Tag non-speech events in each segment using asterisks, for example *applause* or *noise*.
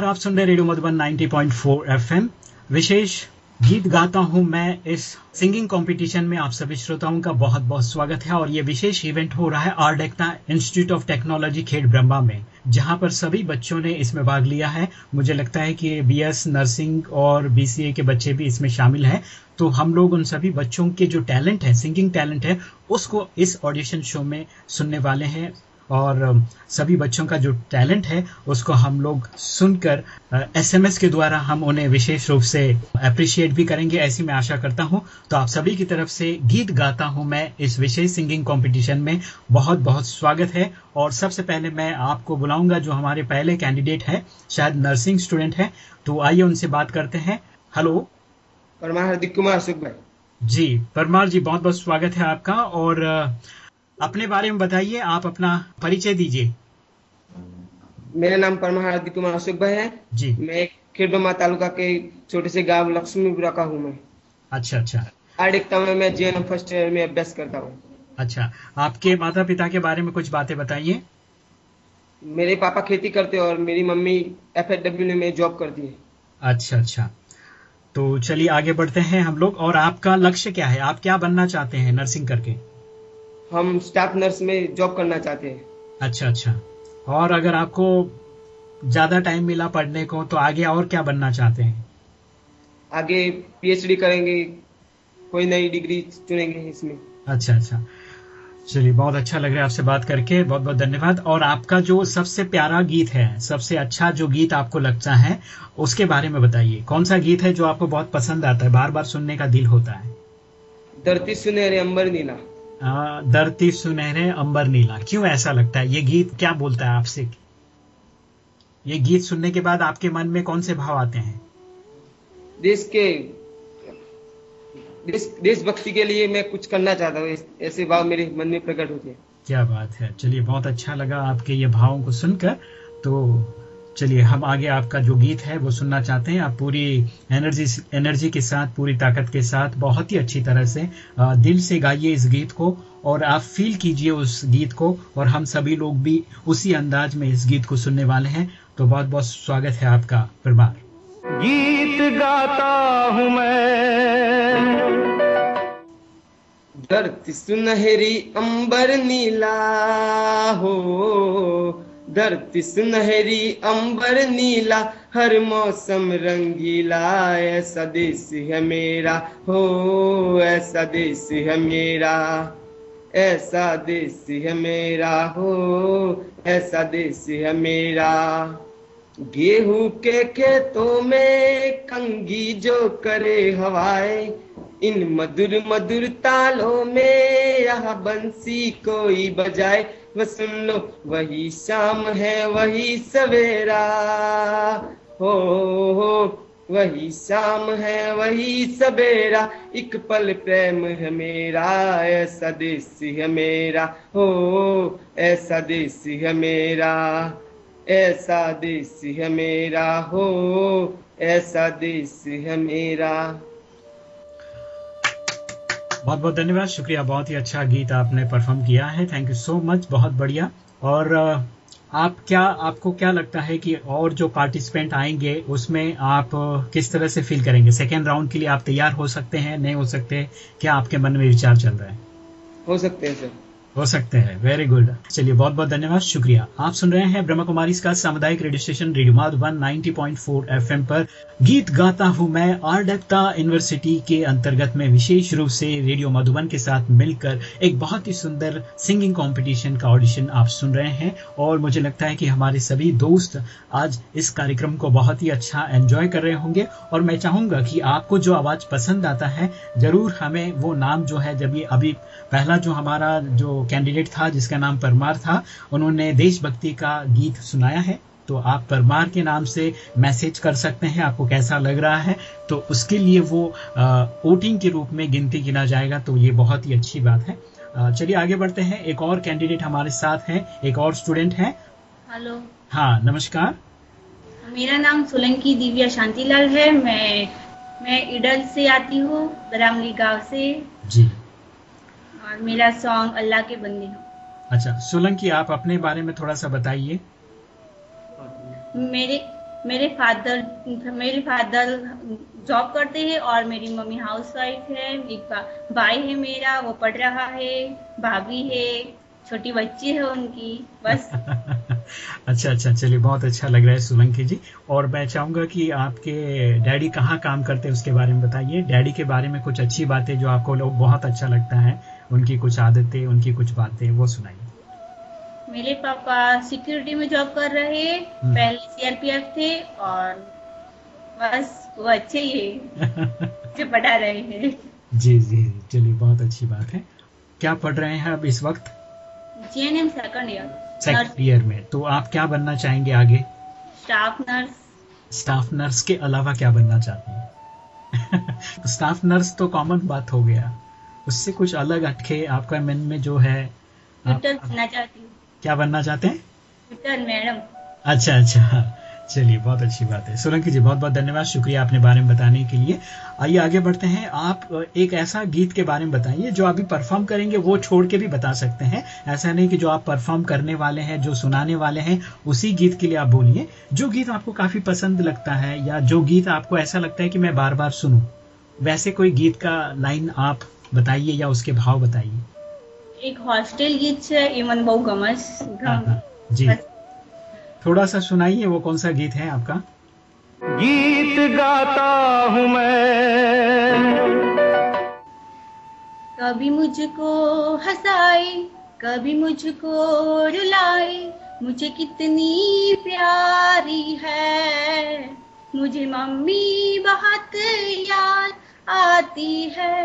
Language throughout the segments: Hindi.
नमस्कार, आप सुन रहे रेडियो मधुबन 90.4 एफएम। विशेष गीत गाता हूँ मैं इस सिंगिंग कंपटीशन में, आप सभी श्रोताओं का बहुत बहुत स्वागत है और ये विशेष इवेंट हो रहा है Ardekta institute of technology Khed Brahma में, जहाँ पर सभी बच्चों ने इसमें भाग लिया है। मुझे लगता है कि बीएस नर्सिंग और बीसीए के बच्चे भी इसमें शामिल हैं। तो हम लोग उन सभी बच्चों के जो टैलेंट है, सिंगिंग टैलेंट है, उसको इस ऑडिशन शो में सुनने वाले हैं। और सभी बच्चों का जो टैलेंट है उसको हम लोग सुनकर एसएमएस के द्वारा हम उन्हें विशेष रूप से अप्रिशिएट भी करेंगे ऐसी मैं आशा करता हूँ। तो आप सभी की तरफ़ से गीत गाता हूँ मैं इस विशेष सिंगिंग कंपटीशन में। बहुत बहुत स्वागत है। और सबसे पहले मैं आपको बुलाऊँगा जो हमारे पहले कैंडिडेट है शायद नर्सिंग स्टूडेंट है। तो आइए उनसे बात करते हैं। हेलो परमार हार्दिक कुमार सुख भाई जी परमार जी बहुत बहुत स्वागत है आपका। और अपने बारे में बताइए आप अपना परिचय दीजिए। मेरा नाम परमार हार्दिक कुमार अशोक भाई है। जी। मैं खेडबमा तालुका के छोटे से गाँव लक्ष्मीपुरा का हूँ मैं। अच्छा अच्छा। आर्डिकता में मैं जे फ़र्स्ट ईयर में अभ्यास करता हूँ। अच्छा आपके माता पिता के बारे में कुछ बातें बताइए। मेरे पापा खेती करते हैं और मेरी मम्मी एफ़ में जॉब करती है। अच्छा अच्छा। तो चलिए आगे बढ़ते हैं हम लोग और आपका लक्ष्य क्या है? आप क्या बनना चाहते हैं नर्सिंग करके? हम स्टाफ नर्स में जॉब करना चाहते हैं। अच्छा अच्छा। और अगर आपको ज़्यादा टाइम मिला पढ़ने को तो आगे और क्या बनना चाहते हैं? आगे पीएचडी करेंगे कोई नई डिग्री चुनेंगे इसमें। अच्छा अच्छा। चलिए बहुत अच्छा लग रहा है आपसे बात करके। बहुत बहुत धन्यवाद। और आपका जो सबसे प्यारा गीत है सबसे अच्छा जो गीत आपको लगता है उसके बारे में बताइए। कौन सा गीत है जो आपको बहुत पसंद आता है? बार बार सुनने का दिल होता है। धरती सुनहरे अंबर नीला। धरती सुनहरे अंबर नीला। क्यों ऐसा लगता है? ये गीत क्या बोलता है आपसे? ये गीत सुनने के बाद आपके मन में कौन से भाव आते हैं? देश के देश देशभक्ति के लिए मैं कुछ करना चाहता हूँ। ऐसे भाव मेरे मन में प्रकट होते हैं। क्या बात है। चलिए बहुत अच्छा लगा आपके ये भावों को सुनकर। तो चलिए, हम आगे आपका जो गीत है, वो सुनना चाहते हैं। आप पूरी एनर्जी एनर्जी के साथ, पूरी ताकत के साथ, बहुत ही अच्छी तरह से दिल से गाइए इस गीत को और आप फील कीजिए उस गीत को और हम सभी लोग भी उसी अंदाज में इस गीत को सुनने वाले हैं। तो बहुत बहुत स्वागत है आपका प्रभार। गीत गाता हूँ मैं। धरती सुनहरी अंबर नीला हो धरती सुनहरी, अंबर नीला, हर मौसम रंगीला, ऐसा देश है मेरा, हो ऐसा देश है मेरा, ऐसा देश है मेरा, हो ऐसा देश है मेरा। गेहूँ के खेतों में कंगी जो करे हवाएँ, इन मधुर मधुर तालों में यह बंसी कोई बजाए। वह सुन लो, वही शाम है, वही सवेरा। हो हो, वही शाम है, वही सवेरा। एक पल प्रेम है मेरा, ऐसा देश है मेरा। हो, ऐसा देश है मेरा, ऐसा देश है मेरा। हो, ऐसा देश है मेरा। बहुत बहुत धन्यवाद। शुक्रिया, बहुत ही अच्छा गीत आपने परफॉर्म किया है। थैंक यू सो मच बहुत बढ़िया। और आप क्या, आपको क्या लगता है कि और जो पार्टिसिपेंट आएँगे, उसमें आप किस तरह से फील करेंगे? सेकेंड राउंड के लिए आप तैयार हो सकते हैं, नहीं हो सकते? क्या आपके मन में विचार चल रहा है? हो सकते हैं सर हो सकते हैं। वेरी गुड चलिए, बहुत बहुत धन्यवाद। शुक्रिया। आप सुन रहे हैं ब्रह्म कुमारी का सामुदायिक radio station, radio Madhuban 90.4 FM पर। गीत गाता हूँ मैं आरडक्ता यूनिवर्सिटी के अंतर्गत में, विशेष रूप से रेडियो मधुबन के साथ मिलकर एक बहुत ही सुंदर सिंगिंग कंपटीशन का ऑडिशन आप सुन रहे हैं। और मुझे लगता है कि हमारे सभी दोस्त आज इस कार्यक्रम को बहुत ही अच्छा एंजॉय कर रहे होंगे। और मैं चाहूँगा कि आपको जो आवाज़ पसंद आता है, ज़रूर हमें वो नाम जो है, जब ये अभी पहला जो हमारा जो कैंडिडेट था जिसका नाम परमार था। उन्होंने देशभक्ति का गीत सुनाया है। तो आप परमार के नाम से मैसेज कर सकते हैं आपको कैसा लग रहा है। तो उसके लिए वो वोटिंग के रूप में गिनती गिना जाएगा तो ये बहुत ही अच्छी बात है। चलिए आगे बढ़ते हैं। एक और कैंडिडेट हमारे साथ हैं एक और स्टूडेंट है। हेलो। हाँ नमस्कार। मेरा नाम सोलंकी दिव्या शांतिलाल है। मैं मैं इडल से आती हूँ बरामली गाँव से। जी। और मेरा सॉन्ग अल्लाह के बंदे हूँ। अच्छा सोलंकी आप अपने बारे में थोड़ा सा बताइए। मेरे मेरे फादर मेरे फादर जॉब करते हैं और मेरी मम्मी हाउस वाइफ है एक भाई है मेरा वो पढ़ रहा है भाभी है छोटी बच्ची है उनकी बस। *laughs* अच्छा अच्छा चलिए बहुत अच्छा लग रहा है सोलंकी जी। और मैं चाहूँगा कि आपके डैडी कहाँ काम करते हैं उसके बारे में बताइए। डैडी के बारे में कुछ अच्छी बातें जो आपको लोग बहुत अच्छा लगता है। उनकी कुछ आदतें उनकी कुछ बातें वो सुनाइए। मेरे पापा सिक्योरिटी में जॉब कर रहे हम्म। पहले सीआरपीएफ थे और बस वो अच्छे ही जो पढ़ा रहे हैं। जी जी जी, चलिए बहुत अच्छी बात है। क्या पढ़ रहे हैं अब इस वक्त? GNM second year second year में। तो आप क्या बनना चाहेंगे आगे? स्टाफ नर्स स्टाफ नर्स के अलावा क्या बनना चाहते हैं? स्टाफ *laughs* नर्स तो कॉमन बात हो गया। उससे कुछ अलग अटके आपका मन में जो है आप, बनना चाहती हूँ। क्या बनना चाहते हैं? मैडम अच्छा अच्छा। चलिए बहुत अच्छी बात है। सोलंकी जी बहुत बहुत धन्यवाद शुक्रिया अपने बारे में बताने के लिए। आइए आगे बढ़ते हैं। आप एक ऐसा गीत के बारे में बताइए जो अभी परफॉर्म करेंगे वो छोड़ के भी बता सकते हैं। ऐसा नहीं कि जो आप परफॉर्म करने वाले हैं जो सुनाने वाले हैं उसी गीत के लिए आप बोलिए। जो गीत आपको काफ़ी पसंद लगता है या जो गीत आपको ऐसा लगता है कि मैं बार बार सुनूं वैसे कोई गीत का लाइन आप बताइए या उसके भाव बताइए एक हॉस्टेल गीत છે એ મને બહુ ગમસ हाँ, हाँ, जी थोड़ा सा सुनाइए वो कौन सा गीत है आपका गीत गाता हूँ मैं कभी मुझको हंसाए कभी मुझको रुलाए मुझे कितनी प्यारी है मुझे मम्मी बहुत याद आती है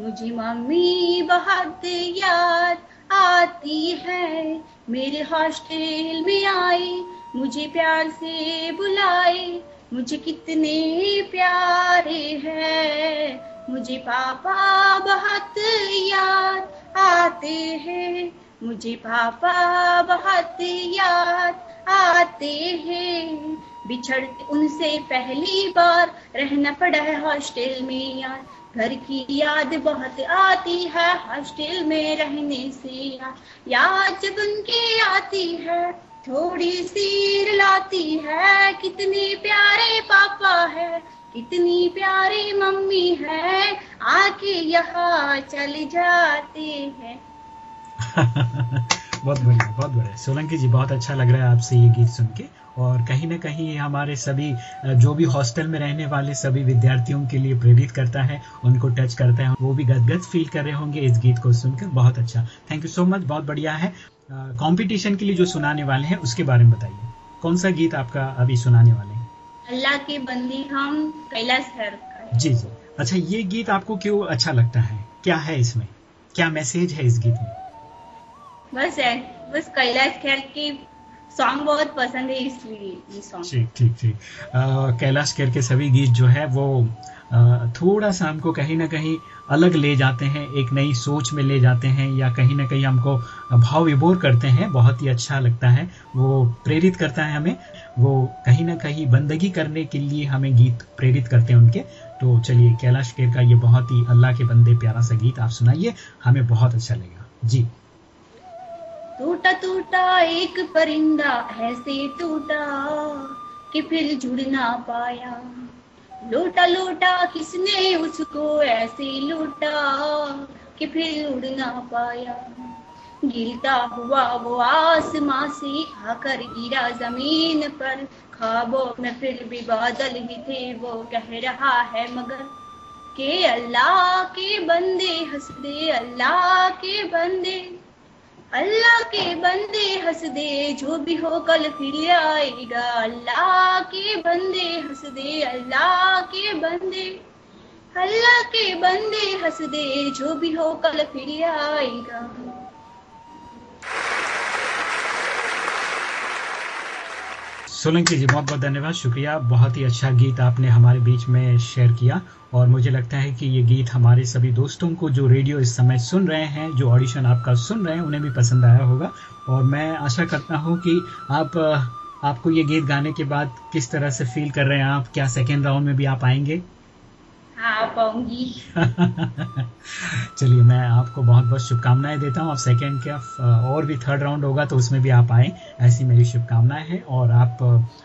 मुझे मम्मी बहुत याद आती है। मेरे हॉस्टल में आए मुझे प्यार से बुलाए मुझे कितने प्यारे हैं। मुझे पापा बहुत याद आते हैं। मुझे पापा बहुत याद आते हैं। बिछड़ते उनसे पहली बार रहना पड़ा है हॉस्टल में यार। घर की याद बहुत आती है, हॉस्टल में रहने से याद जब उनकी आती है, थोड़ी सी लाती है, कितने प्यारे पापा है, कितनी प्यारी मम्मी है, आके यहाँ चले जाते हैं। *laughs* बहुत बढ़िया बहुत बढ़िया। सोलंकी जी, बहुत अच्छा लग रहा है आपसे ये गीत सुन के। और कहीं ना कहीं ये हमारे सभी जो भी हॉस्टल में रहने वाले सभी विद्यार्थियों के लिए प्रेरित करता है उनको टच करता है वो भी गदगद फील कर रहे होंगे इस गीत को सुनकर। बहुत अच्छा। थैंक यू सो मच बहुत बढ़िया है। कंपटीशन के लिए जो सुनाने वाले हैं उसके बारे में बताइए। कौन सा गीत आपका अभी सुनाने वाले हैं? अल्लाह के बंदी हम कैलाश सर जी जी। अच्छा ये गीत आपको क्यों अच्छा लगता है? क्या है इसमें? क्या मैसेज है इस गीत में? बस है बस कैलाश खेर के सॉन्ग बहुत पसंद है इसलिए ये सॉन्ग ठीक ठीक ठीक. कैलाश खेर के सभी गीत जो है वो थोड़ा सा हमको कहीं ना कहीं अलग ले जाते हैं, एक नई सोच में ले जाते हैं या कहीं ना कहीं हमको भाव विभोर करते हैं, बहुत ही अच्छा लगता है, वो प्रेरित करता है हमें, वो कहीं ना कहीं बंदगी करने के लिए हमें गीत प्रेरित करते हैं उनके. तो चलिए, कैलाश केर का ये बहुत ही अल्लाह के बंदे प्यारा सा गीत आप सुनाइए, हमें बहुत अच्छा लगेगा. जी. टूटा टूटा एक परिंदा, ऐसे टूटा कि फिर जुड़ ना पाया। लूटा लूटा किसने उसको, ऐसे लूटा कि फिर उड़ ना पाया। गिरता हुआ वो आसमां से आकर गिरा ज़मीन पर। ख्वाबों में फिर भी बादल ही थे, वो कह रहा है मगर के अल्लाह के बंदे, हंस दे अल्लाह के बंदे। अल्लाह के बंदे हंस दे, जो भी हो कल फिर आएगा। अल्लाह के बंदे हंस दे, अल्लाह के बंदे। अल्लाह के बंदे हंस दे, जो भी हो कल फिर आएगा। सोलंकी जी बहुत बहुत धन्यवाद, शुक्रिया। बहुत ही अच्छा गीत आपने हमारे बीच में शेयर किया और मुझे लगता है कि ये गीत हमारे सभी दोस्तों को जो रेडियो इस समय सुन रहे हैं, जो ऑडिशन आपका सुन रहे हैं, उन्हें भी पसंद आया होगा। और मैं आशा करता हूँ कि आप, आपको ये गीत गाने के बाद किस तरह से फील कर रहे हैं आप, क्या सेकेंड राउंड में भी आप आएँगे? हाँ *laughs* चलिए, मैं आपको बहुत बहुत शुभकामनाएँ देता हूँ। आप सेकेंड क्या और भी थर्ड राउंड होगा तो उसमें भी आप आए। ऐसी मेरी शुभकामनाएँ हैं और आप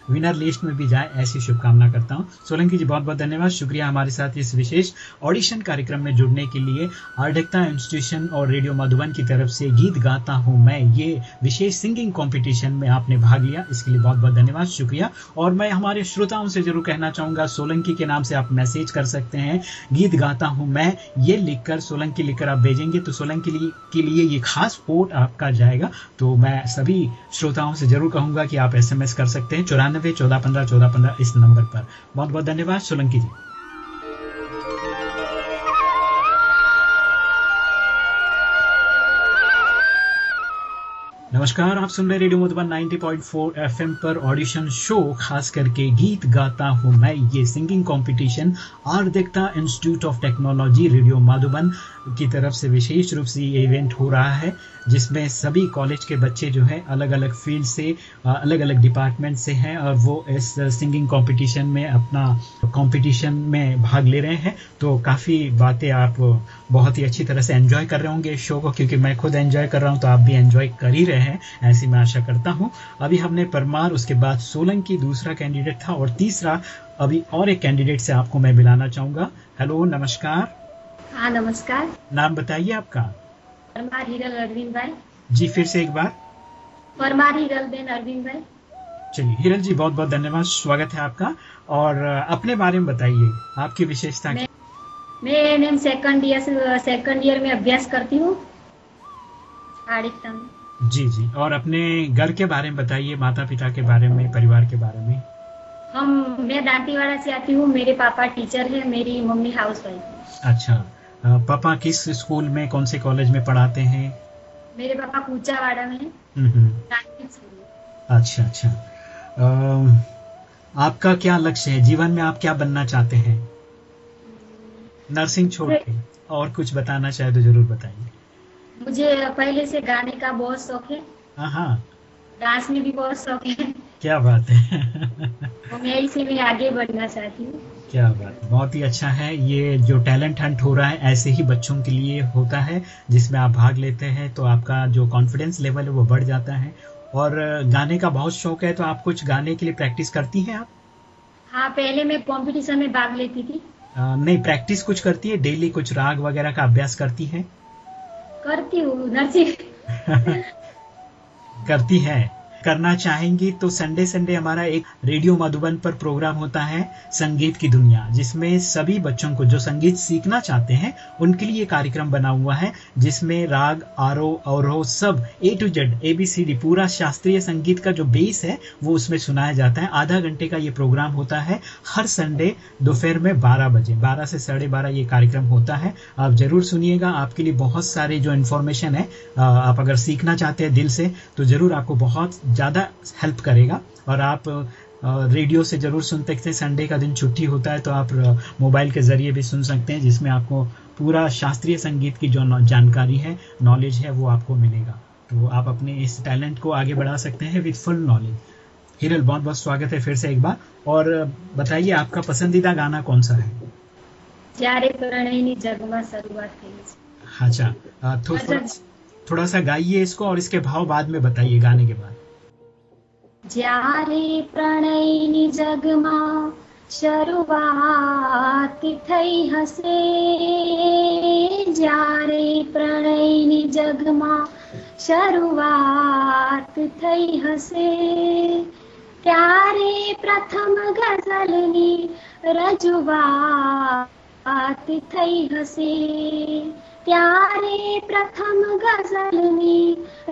विनर लिस्ट में भी जाए, ऐसी शुभकामना करता हूँ। सोलंकी जी, बहुत बहुत धन्यवाद। शुक्रिया हमारे साथ इस विशेष ऑडिशन कार्यक्रम में जुड़ने के लिए। आर्डेक्ता इंस्टीट्यूशन और रेडियो मधुबन की तरफ़ से गीत गाता हूँ मैं। ये विशेष सिंगिंग कॉम्पिटिशन में आपने भाग लिया। इसके लिए बहुत बहुत धन्यवाद। शुक्रिया। और मैं हमारे श्रोताओं से ज़रूर कहना चाहूँगा, सोलंकी के नाम से आप मैसेज कर सकते हैं। गीत गाता हूँ मैं, ये लिखकर सोलंकी लिखकर आप भेजेंगे तो सोलंकी के लिए ये खास वोट आपका जाएगा। तो मैं सभी श्रोताओं से ज़रूर कहूँगा कि आप एसएमएस कर सकते हैं, चौरानबे, चौदह पंद्रह चौदह पंद्रह इस नंबर पर। बहुत बहुत धन्यवाद, सोलंकी जी। नमस्कार, आप सुन रहे रेडियो मधुबन 90.4 एफएम पर ऑडिशन शो, खास करके गीत गाता हूँ मैं, ये singing competition Ardekta institute of technology radio Madhuban की तरफ़ से विशेष रूप से ये इवेंट हो रहा है, जिसमें सभी कॉलेज के बच्चे जो हैं अलग अलग फ़ील्ड से अलग अलग डिपार्टमेंट से हैं, और वो इस सिंगिंग कंपटीशन में अपना कंपटीशन में भाग ले रहे हैं। तो काफ़ी बातें आप बहुत ही अच्छी तरह से एंजॉय कर रहे होंगे शो को, क्योंकि मैं खुद एंजॉय कर रहा हूँ तो आप भी एंजॉय कर ही रहे हैं ऐसी मैं आशा करता हूँ। अभी हमने परमार उसके बाद सोलंकी दूसरा कैंडिडेट था और तीसरा अभी और एक कैंडिडेट से आपको मैं मिलाना चाहूँगा। हेलो नमस्कार। हाँ नमस्कार। नाम बताइए आपका। परमार हिरल अरविंद भाई। जी फिर से एक बार। परमार हिरल बेन अरविंद भाई। चलिए हिरल जी बहुत बहुत धन्यवाद स्वागत है आपका। और अपने बारे में बताइए आपकी विशेषता मैं, मैं सेकंड ईयर सेकंड ईयर में अभ्यास करती हूँ। जी जी। और अपने घर के बारे में बताइए माता पिता के बारे में परिवार के बारे में। हम मैं दांतीवाड़ा से आती हूँ मेरे पापा टीचर है मेरी मम्मी हाउस वाइफ अच्छा। पापा किस स्कूल में कौन से कॉलेज में पढ़ाते हैं? मेरे पापा कूचावाड़ा में अच्छा अच्छा। आपका क्या लक्ष्य है? जीवन में आप क्या बनना चाहते हैं? नर्सिंग छोड़ के। और कुछ बताना चाहे तो ज़रूर बताइए। मुझे पहले से गाने का बहुत शौक है। हाँ डांस में भी बहुत शौक है। क्या बात है। मैं इसी में आगे बढ़ना चाहती हूँ। क्या बात बहुत ही अच्छा है। ये जो टैलेंट हंट हो रहा है ऐसे ही बच्चों के लिए होता है जिसमें आप भाग लेते हैं तो आपका जो कॉन्फिडेंस लेवल है वो बढ़ जाता है। और गाने का बहुत शौक है तो आप कुछ गाने के लिए प्रैक्टिस करती हैं आप? हाँ पहले मैं कंपटीशन में भाग लेती थी। आ, नहीं प्रैक्टिस कुछ करती है? डेली कुछ राग वगैरह का अभ्यास करती है? करती हूँ नर्सिंग *laughs* करती है। करना चाहेंगी तो संडे संडे हमारा एक रेडियो मधुबन पर प्रोग्राम होता है, संगीत की दुनिया, जिसमें सभी बच्चों को जो संगीत सीखना चाहते हैं, उनके लिए कार्यक्रम बना हुआ है, जिसमें राग, आरो और सब A to Z A B C D पूरा शास्त्रीय संगीत का जो बेस है, वो उसमें सुनाया जाता है। आधा घंटे का ये प्रोग्राम होता है, हर संडे दोपहर में बारह बजे, बारह से साढ़े बारह ये कार्यक्रम होता है। आप ज़रूर सुनिएगा, आपके लिए बहुत सारे जो इन्फॉर्मेशन है आप अगर सीखना चाहते हैं दिल से तो ज़रूर आपको बहुत ज़्यादा हेल्प करेगा। और आप रेडियो से ज़रूर सुन सकते हैं संडे का दिन छुट्टी होता है तो आप मोबाइल के ज़रिए भी सुन सकते हैं जिसमें आपको पूरा शास्त्रीय संगीत की जो जानकारी है नॉलेज है वो आपको मिलेगा। तो आप अपने इस टैलेंट को आगे बढ़ा सकते हैं विथ फुल नॉलेज हिरल बहुत बहुत स्वागत है फिर से एक बार। और बताइए आपका पसंदीदा गाना कौन सा है? अच्छा। थोड़ा थोड़ा सा गाइए इसको और इसके भाव बाद में बताइए गाने के बाद। જ્યારે પ્રણયની જગમાં શરૂઆત થઈ હશે જ્યારે પ્રણયની જગમાં શરૂઆત થઈ હશે ત્યારે પ્રથમ ગઝલની રજૂઆત થઈ હશે ત્યારે પ્રથમ ગઝલની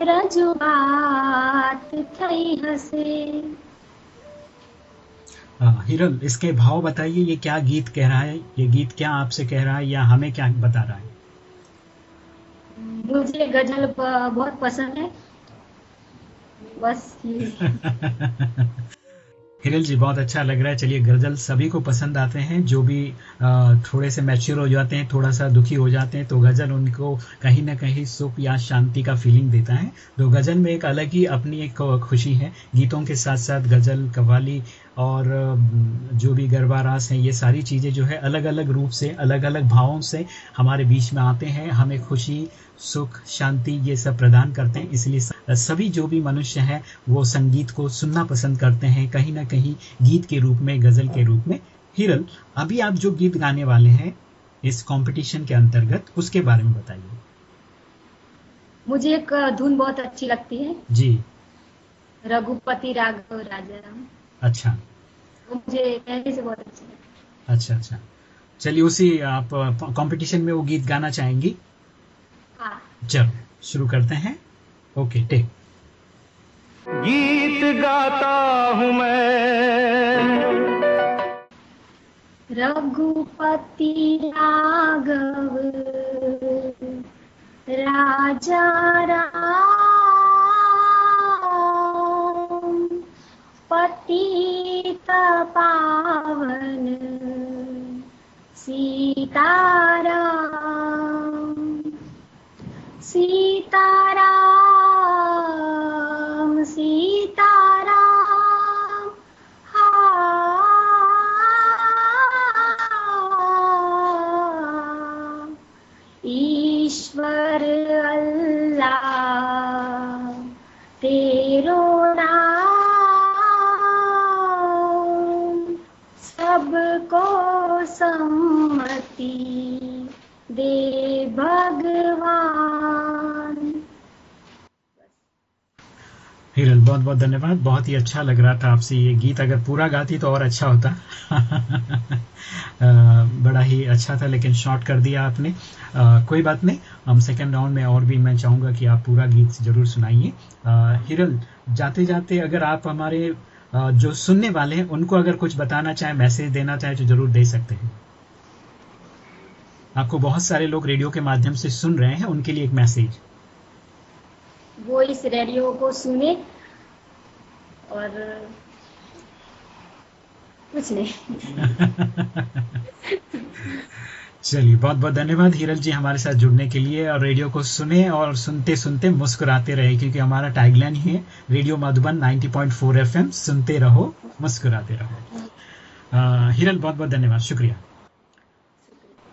રજૂઆત થઈ હશે हिरल इसके भाव बताइए ये क्या गीत कह रहा है ये गीत क्या आपसे कह रहा है या हमें क्या बता रहा है मुझे गजल बहुत पसंद है बस *laughs* हिरल जी, बहुत अच्छा लग रहा है। चलिए गज़ल सभी को पसंद आते हैं। जो भी थोड़े से मैच्योर हो जाते हैं, थोड़ा सा दुखी हो जाते हैं तो गज़ल उनको कहीं ना कहीं सुख या शांति का फीलिंग देता है। तो गज़ल में एक अलग ही अपनी एक खुशी है। गीतों के साथ साथ गज़ल कवाली और जो भी गरबा रास हैं ये सारी चीज़ें जो है अलग अलग रूप से अलग अलग भावों से हमारे बीच में आते हैं। हमें खुशी सुख शांति ये सब प्रदान करते हैं। इसलिए सभी जो भी मनुष्य हैं वो संगीत को सुनना पसंद करते हैं। कहीं ना कहीं गीत के रूप में गज़ल के रूप में हिरल। अभी आप जो गीत गाने वाले हैं इस कंपटीशन के अंतर्गत उसके बारे में बताइए। मुझे एक धुन बहुत अच्छी लगती है। जी। रघुपति राघव राजा राम अच्छा। मुझे पहले से बहुत अच्छी अच्छा अच्छा। चलिए उसी आप कंपटीशन में वो गीत गाना चाहेंगी? हाँ। चलो शुरू करते हैं। ओके टेक गीत गाता हूँ मैं। रघुपति राघव राजा राम पतित पावन सीताराम। सीताराम दे भगवान। हिरल बहुत बहुत धन्यवाद। बहुत ही अच्छा लग रहा था आपसे ये गीत। अगर पूरा गाती तो और अच्छा होता। *laughs* बड़ा ही अच्छा था लेकिन शॉर्ट कर दिया आपने। आ, कोई बात नहीं। हम सेकेंड राउंड में और भी मैं चाहूँगा कि आप पूरा गीत ज़रूर सुनाइए। हिरल जाते जाते अगर आप हमारे जो सुनने वाले हैं उनको अगर कुछ बताना चाहे मैसेज देना चाहे तो ज़रूर दे सकते हैं। आपको बहुत सारे लोग रेडियो के माध्यम से सुन रहे हैं उनके लिए एक मैसेज। वो इस रेडियो को सुने और कुछ नहीं। चलिए बहुत बहुत धन्यवाद हीरल जी हमारे साथ जुड़ने के लिए और रेडियो को सुने और सुनते सुनते मुस्कुराते रहे क्योंकि हमारा टैगलाइन ही है रेडियो मधुबन 90.4 एफएम सुनते रहो मुस्कुराते रहो। हिरल बहुत बहुत धन्यवाद शुक्रिया।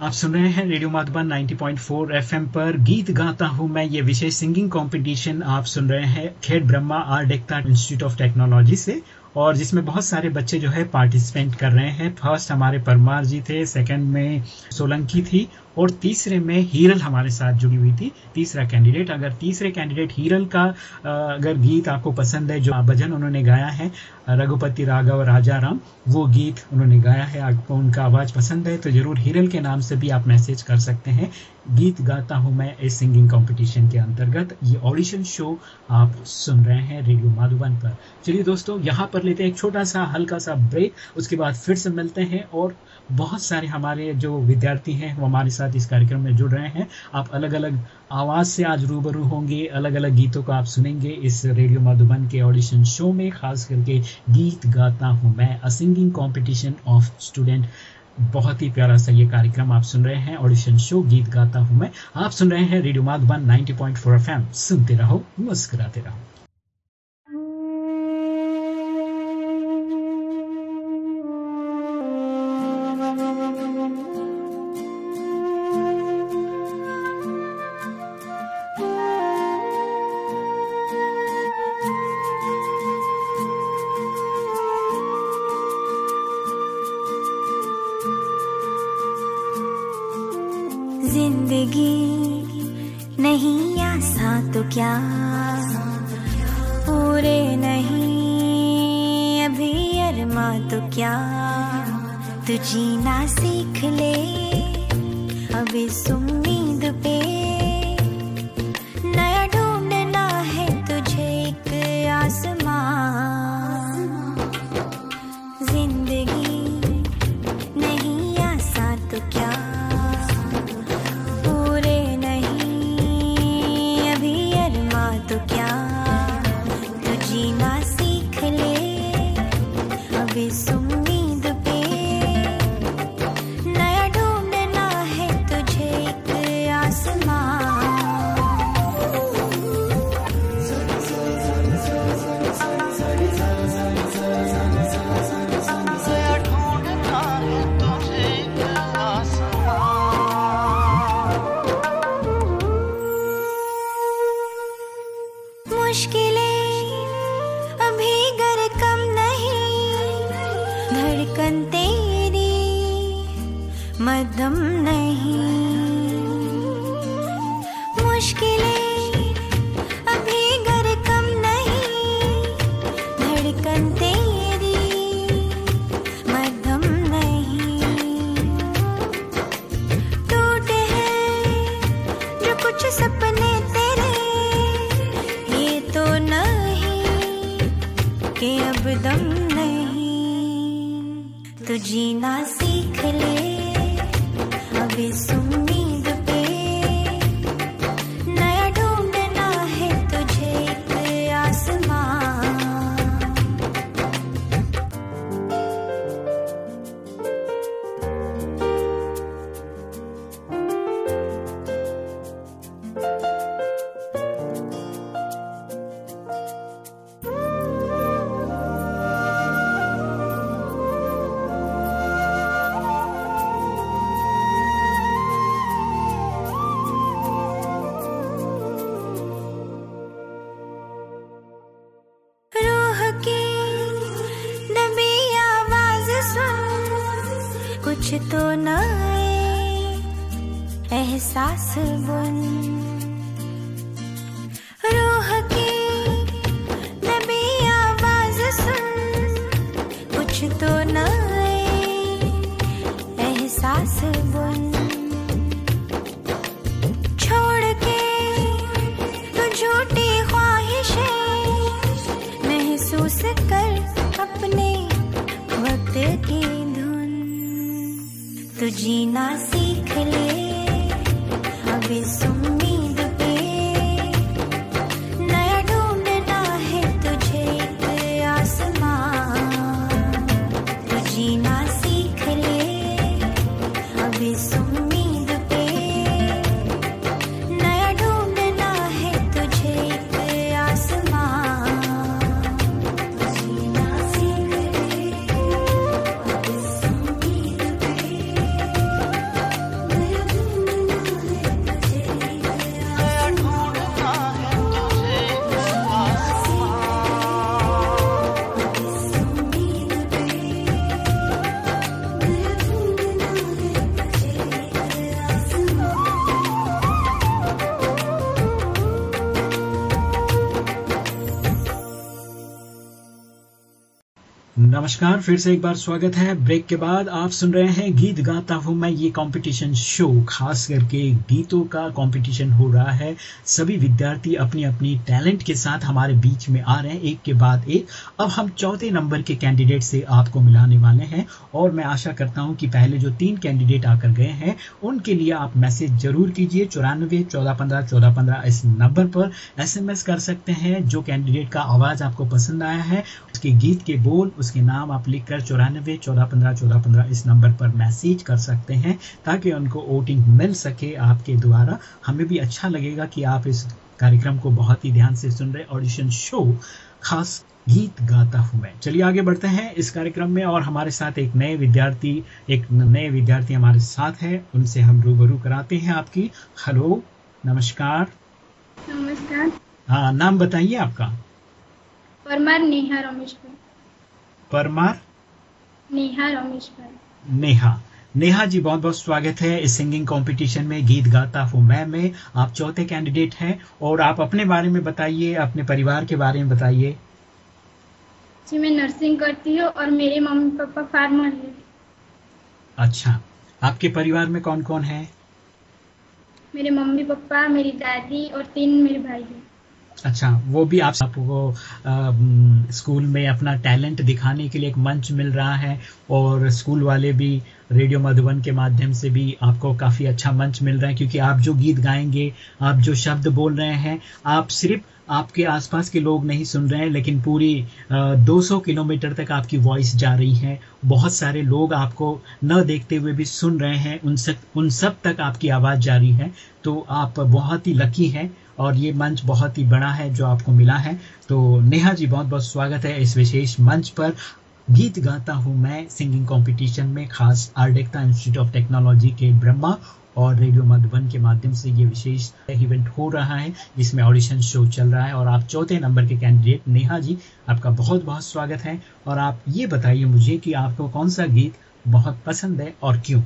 आप सुन रहे हैं रेडियो माधुबन 90.4 एफएम पर गीत गाता हूँ मैं, ये विशेष सिंगिंग कंपटीशन आप सुन रहे हैं Khed Brahma Ardekta institute of technology से, और जिसमें बहुत सारे बच्चे जो है पार्टिसिपेंट कर रहे हैं। फ़र्स्ट हमारे परमार जी थे सेकंड में सोलंकी थी और तीसरे में हीरल हमारे साथ जुड़ी हुई थी, तीसरा कैंडिडेट अगर तीसरे कैंडिडेट हीरल का अगर गीत आपको पसंद है, जो भजन उन्होंने गाया है, रघुपति राघव राजा राम वो गीत उन्होंने गाया है। आपको उनका आवाज़ पसंद है तो ज़रूर हीरल के नाम से भी आप मैसेज कर सकते हैं। गीत गाता हूँ मैं इस सिंगिंग कंपटीशन के अंतर्गत। ये ऑडिशन शो आप सुन रहे हैं रेडियो माधुबन पर। चलिए दोस्तों, यहाँ पर लेते हैं एक छोटा सा, हल्का सा ब्रेक उसके बाद फिर से मिलते हैं और बहुत सारे हमारे जो विद्यार्थी हैं वो हमारे साथ इस कार्यक्रम में जुड़ रहे हैं। आप अलग अलग आवाज़ से आज रूबरू होंगे अलग अलग गीतों को आप सुनेंगे। इस रेडियो मधुबन के ऑडिशन शो में खास करके गीत गाता हूँ मैं a singing competition of student बहुत ही प्यारा सा ये कार्यक्रम आप सुन रहे हैं ऑडिशन शो गीत गाता हूँ मैं। आप सुन रहे हैं रेडियो माधुबन 90.4 एफएम। सुनते रहो, मुस्कुराते रहो। मुश्किलें अभी गर कम नहीं। धड़कन तेरी मदम नहीं। pasa. नमस्कार, फिर से एक बार स्वागत है। ब्रेक के बाद आप सुन रहे हैं गीत गाता हूँ मैं। ये कंपटीशन शो खास करके गीतों का कंपटीशन हो रहा है। सभी विद्यार्थी अपनी अपनी टैलेंट के साथ हमारे बीच में आ रहे हैं। एक के बाद एक। अब हम चौथे नंबर के कैंडिडेट से आपको मिलाने वाले हैं और मैं आशा करता हूँ कि पहले जो तीन कैंडिडेट आकर गए हैं, उनके लिए आप मैसेज ज़रूर कीजिए। चौरानवे, चौदह पंद्रह चौदह पंद्रह इस नंबर पर एसएमएस कर सकते हैं। जो कैंडिडेट का आवाज़ आपको पसंद आया है, उसके गीत के बोल, उसके नाम आप लिखकर चौरानबे चौदह पंद्रह चौदह पंद्रह इस नंबर पर मैसेज कर सकते हैं ताकि उनको वोटिंग मिल सके आपके द्वारा। हमें भी अच्छा लगेगा कि आप इस कार्यक्रम को बहुत ही ध्यान से सुन रहे ऑडिशन शो खास गीत गाता हूँ मैं। चलिए आगे बढ़ते हैं इस कार्यक्रम में और हमारे साथ एक नए विद्यार्थी एक नए विद्यार्थी हमारे साथ है उनसे हम रूबरू कराते हैं आपकी। हेलो नमस्कार। नमस्कार। हाँ नाम बताइए आपका। परमार नेहा रमेश। परमार? नेहा रमेश नेहा। नेहा जी बहुत बहुत स्वागत है इस सिंगिंग कंपटीशन में गीत गाता हूँ मैं में। आप चौथे कैंडिडेट हैं और आप अपने बारे में बताइए अपने परिवार के बारे में बताइए। जी मैं नर्सिंग करती हूँ और मेरे मम्मी पापा फार्मर है। अच्छा। आपके परिवार में कौन कौन है? मेरे मम्मी पापा मेरी दादी और तीन मेरे भाई हैं। अच्छा वो भी आप आपको स्कूल में अपना टैलेंट दिखाने के लिए एक मंच मिल रहा है और स्कूल वाले भी रेडियो मधुबन के माध्यम से भी आपको काफ़ी अच्छा मंच मिल रहा है क्योंकि आप जो गीत गाएँगे आप जो शब्द बोल रहे हैं आप सिर्फ़ आपके आसपास के लोग नहीं सुन रहे हैं लेकिन पूरी आ, 200 किलोमीटर तक आपकी वॉइस जा रही है। बहुत सारे लोग आपको न देखते हुए भी सुन रहे हैं उन सब उन सब तक आपकी आवाज़ जा रही है। तो आप बहुत ही लकी हैं। और ये मंच बहुत ही बड़ा है जो आपको मिला है। तो नेहा जी, बहुत बहुत स्वागत है इस विशेष मंच पर। गीत गाता हूँ मैं सिंगिंग कंपटीशन में, खास आर्डेक्टा इंस्टीट्यूट ऑफ़ टेक्नोलॉजी के ब्रह्मा और रेडियो मधुबन के माध्यम से ये विशेष इवेंट हो रहा है, जिसमें ऑडिशन शो चल रहा है। और आप चौथे नंबर के कैंडिडेट नेहा जी, आपका बहुत बहुत स्वागत है। और आप ये बताइए मुझे कि आपको कौन सा गीत बहुत पसंद है और क्यों?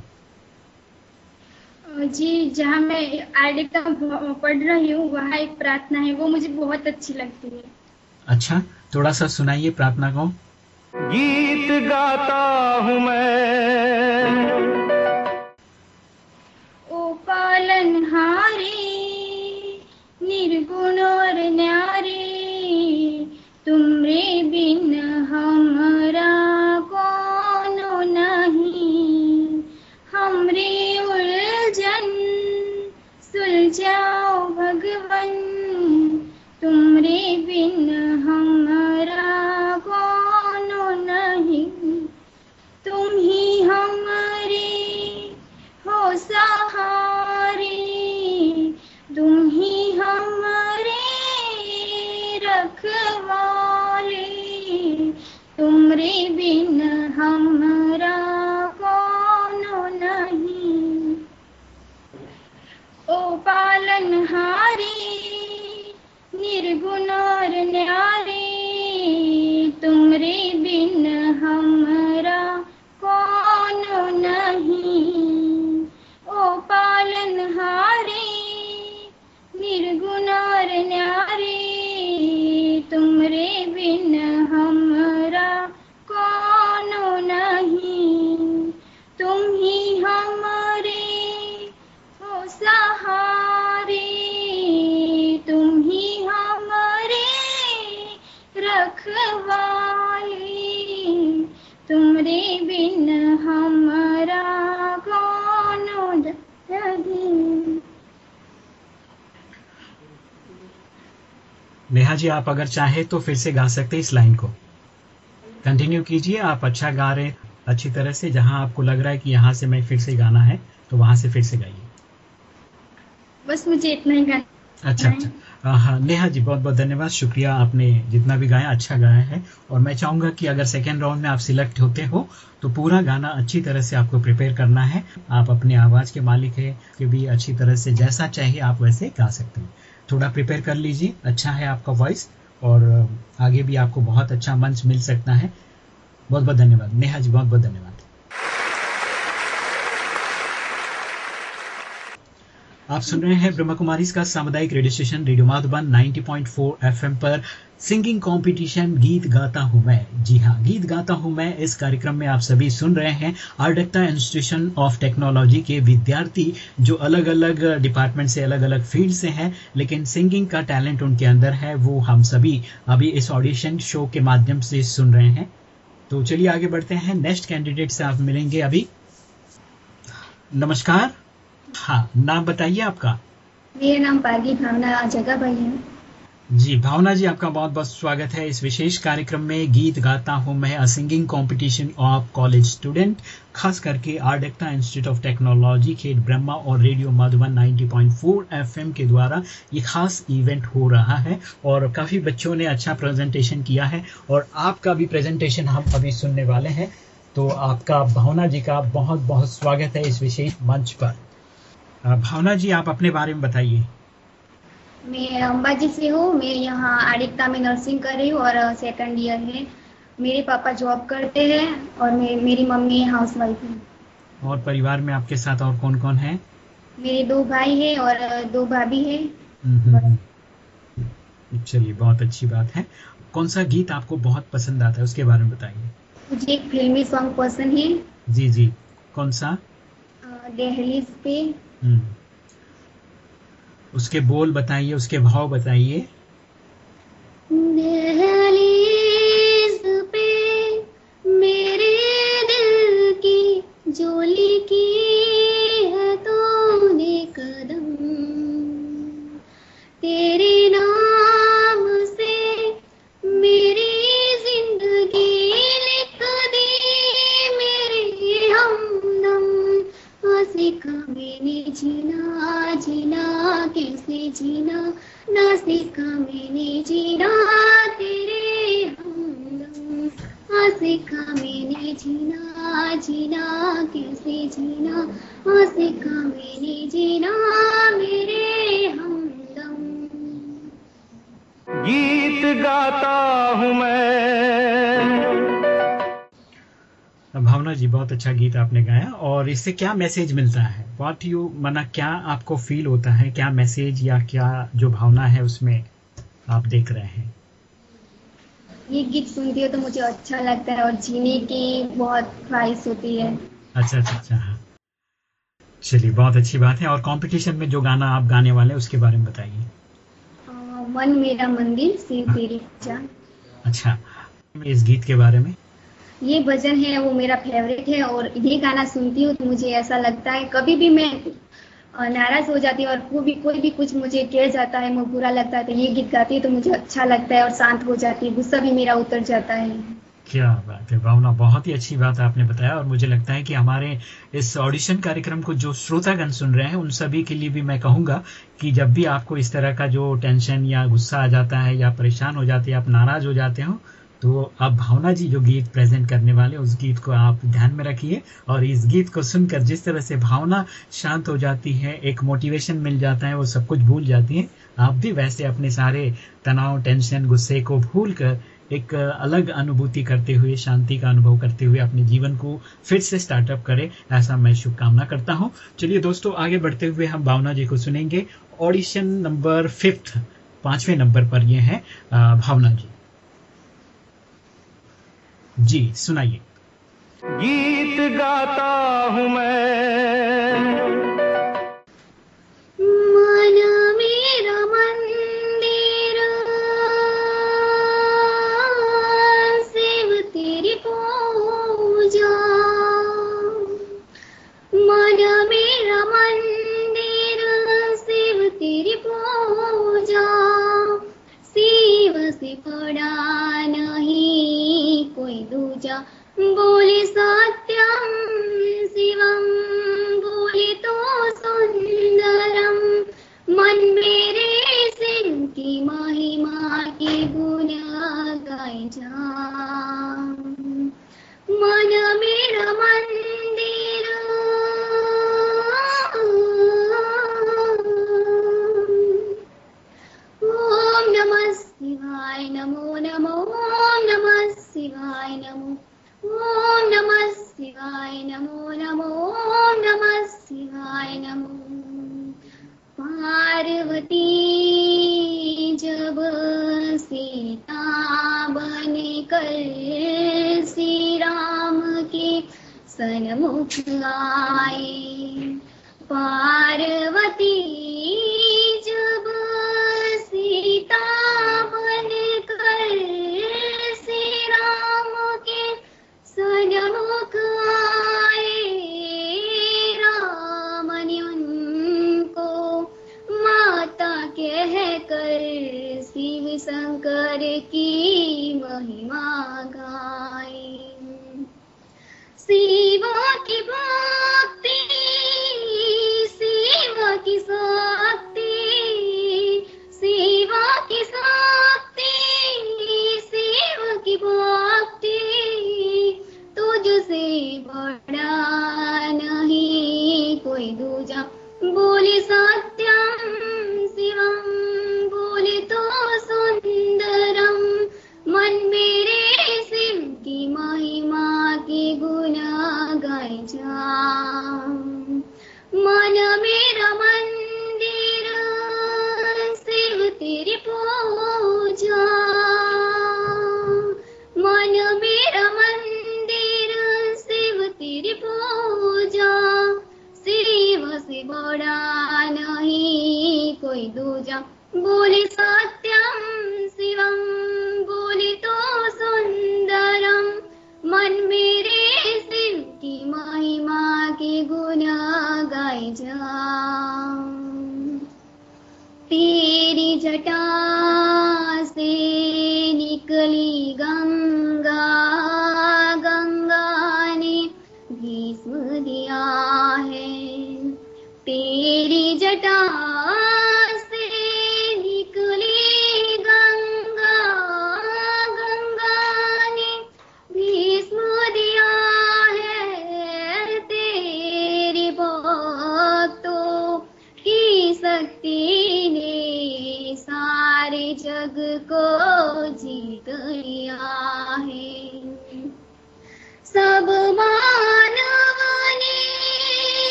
जी जहाँ मैं आईडी का पढ़ रही हूँ वहाँ एक प्रार्थना है वो मुझे बहुत अच्छी लगती है। अच्छा थोड़ा सा सुनाइए प्रार्थना को। गीत गाता हूँ मैं। पालनहारी निर्गुण और न्यारे, तुमरे बिन हमारा कौन नहीं। ओ पालन पालनहारी निर्गुण और न्यारे, तुमरे बिन रखवाले तुमरे बिन हमारा कौन नेहा जी आप अगर चाहे तो फिर से गा सकते हैं इस लाइन को। कंटिन्यू कीजिए आप अच्छा गा रहे अच्छी तरह से। जहाँ आपको लग रहा है कि यहाँ से मैं फिर से गाना है तो वहाँ से फिर से गाइए। बस मुझे इतना ही गाना अच्छा अच्छा। हाँ, नेहा जी बहुत बहुत धन्यवाद। शुक्रिया आपने जितना भी गाया अच्छा गाया है। और मैं चाहूँगा कि अगर सेकेंड राउंड में आप सिलेक्ट होते हो तो पूरा गाना अच्छी तरह से आपको प्रिपेयर करना है। आप अपने आवाज़ के मालिक है कि भी अच्छी तरह से जैसा चाहिए आप वैसे गा सकते हैं। थोड़ा प्रिपेयर कर लीजिए। अच्छा है आपका वॉइस और आगे भी आपको बहुत अच्छा मंच मिल सकता है। बहुत बहुत धन्यवाद। नेहा जी बहुत बहुत धन्यवाद। आप सुन रहे हैं ब्रह्मा कुमारी का सामुदायिक radio station, radio Madhuban 90.4 FM पर सिंगिंग कंपटीशन, गीत गाता हूँ मैं। जी हाँ गीत गाता हूँ मैं। इस कार्यक्रम में आप सभी सुन रहे हैं आर्डक्टा इंस्टीट्यूशन ऑफ़ टेक्नोलॉजी के विद्यार्थी जो अलग अलग डिपार्टमेंट से अलग अलग फ़ील्ड से हैं, लेकिन सिंगिंग का टैलेंट उनके अंदर है, वो हम सभी अभी इस ऑडिशन शो के माध्यम से सुन रहे हैं। तो चलिए आगे बढ़ते हैं। नेक्स्ट कैंडिडेट से आप मिलेंगे अभी। नमस्कार। हाँ नाम बताइए आपका। मेरा नाम पागी भावना जगह भाई है। जी भावना जी आपका बहुत बहुत स्वागत है। इस विशेष कार्यक्रम में गीत गाता हूँ मैं a singing competition of college student खास करके आर्डेक्टा इंस्टीट्यूट ऑफ़ टेक्नोलॉजी खेत ब्रह्मा और रेडियो मधुबन 90.4 एफएम के द्वारा ये खास इवेंट हो रहा है और काफ़ी बच्चों ने अच्छा प्रेजेंटेशन किया है और आपका भी प्रेजेंटेशन हम अभी सुनने वाले हैं। तो आपका भावना जी का बहुत बहुत स्वागत है इस विशेष मंच पर। भावना जी आप अपने बारे में बताइए। मैं अंबाजी से हूँ। मैं यहाँ आडिकता में नर्सिंग कर रही हूँ और सेकंड ईयर है। मेरे पापा जॉब करते हैं और मे, मेरी मम्मी हाउस वाइफ है। और परिवार में आपके साथ और कौन कौन है? मेरे दो भाई हैं और दो भाभी है। चलिए बहुत अच्छी बात है। कौन सा गीत आपको बहुत पसंद आता है उसके बारे में बताइए। मुझे एक फिल्मी सॉन्ग पसंद है। जी जी। कौन सा? दहलीज पे। हम्म। उसके बोल बताइए उसके भाव बताइए। जीना ना सीखा मैंने जीना, तेरे हमदम हाँ सीखा मैंने जीना जीना, कैसे जीना? हाँ सीखा मैंने जीना, मेरे हमदम गीत गाता हूँ मैं। भावना जी बहुत अच्छा गीत आपने गाया और इससे क्या मैसेज मिलता है? व्हाट यू मना क्या आपको फील होता है? क्या मैसेज या क्या जो भावना है उसमें आप देख रहे हैं? ये गीत सुनती हो तो मुझे अच्छा लगता है और जीने की बहुत ख्वाहिश होती है। अच्छा अच्छा अच्छा हाँ। चलिए बहुत अच्छी बात है और कंपटीशन में जो गाना आप गाने वाले हैं उसके बारे में बताइए। मन मेरा मंदिर सिर तेरी जान अच्छा इस गीत के बारे में? ये भजन है, वो मेरा फेवरेट है और ये गाना सुनती हूँ तो मुझे ऐसा लगता है, कभी भी मैं नाराज़ हो जाती हूँ और कोई भी कोई भी कुछ मुझे कह जाता है, मुझे बुरा लगता है तो ये गीत गाती हूँ तो मुझे अच्छा लगता है और शांत हो जाती है, गुस्सा भी मेरा उतर जाता है। क्या बात है, भावना, बहुत ही अच्छी बात आपने बताया और मुझे लगता है कि हमारे इस ऑडिशन कार्यक्रम को जो श्रोतागण सुन रहे हैं, उन सभी के लिए भी मैं कहूँगा कि जब भी आपको इस तरह का जो टेंशन या गुस्सा आ जाता है या परेशान हो जाते हैं, आप नाराज़ हो जाते हो तो आप भावना जी जो गीत प्रेजेंट करने वाले उस गीत को आप ध्यान में रखिए और इस गीत को सुनकर जिस तरह से भावना शांत हो जाती है, एक मोटिवेशन मिल जाता है, वो सब कुछ भूल जाती है। आप भी वैसे अपने सारे तनाव टेंशन गुस्से को भूल कर एक अलग अनुभूति करते हुए, शांति का अनुभव करते हुए अपने जीवन को फिर से स्टार्टअप करें, ऐसा मैं शुभकामना करता हूँ। चलिए दोस्तों, आगे बढ़ते हुए हम भावना जी को सुनेंगे। ऑडिशन नंबर फिफ्थ पाँचवें नंबर पर ये है भावना जी। जी सुनाइए। गीत गाता हूँ मैं। मन कोई दूजा बोले सत्यम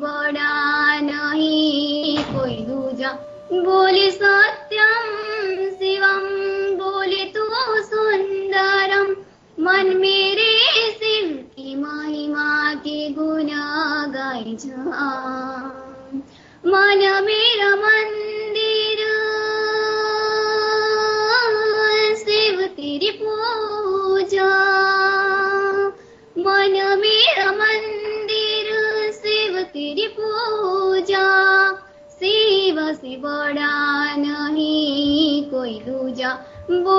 बड़ा नहीं कोई दूजा बोली सत्यम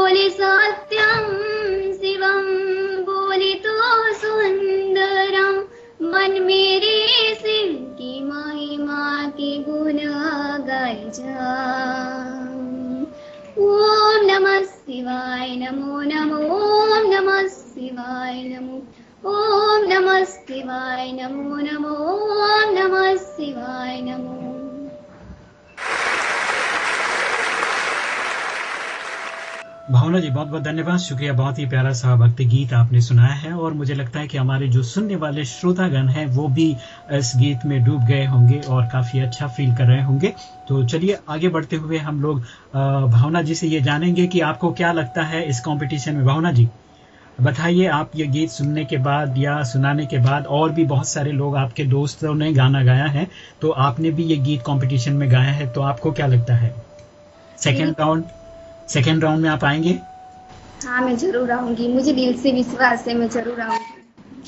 goal is भावना जी बहुत बहुत धन्यवाद। शुक्रिया बहुत ही प्यारा सा भक्ति गीत आपने सुनाया है और मुझे लगता है कि हमारे जो सुनने वाले श्रोतागण हैं वो भी इस गीत में डूब गए होंगे और काफ़ी अच्छा फील कर रहे होंगे। तो चलिए आगे बढ़ते हुए हम लोग भावना जी से ये जानेंगे कि आपको क्या लगता है इस कॉम्पिटिशन में। भावना जी बताइए आप ये गीत सुनने के बाद या सुनाने के बाद और भी बहुत सारे लोग आपके दोस्तों ने गाना गाया है तो आपने भी ये गीत कंपटीशन में गाया है तो आपको क्या लगता है? सेकेंड राउंड सेकेंड राउंड में आप आएँगे? हाँ मैं ज़रूर आऊँगी। मुझे दिल से विश्वास है मैं ज़रूर आऊँगी।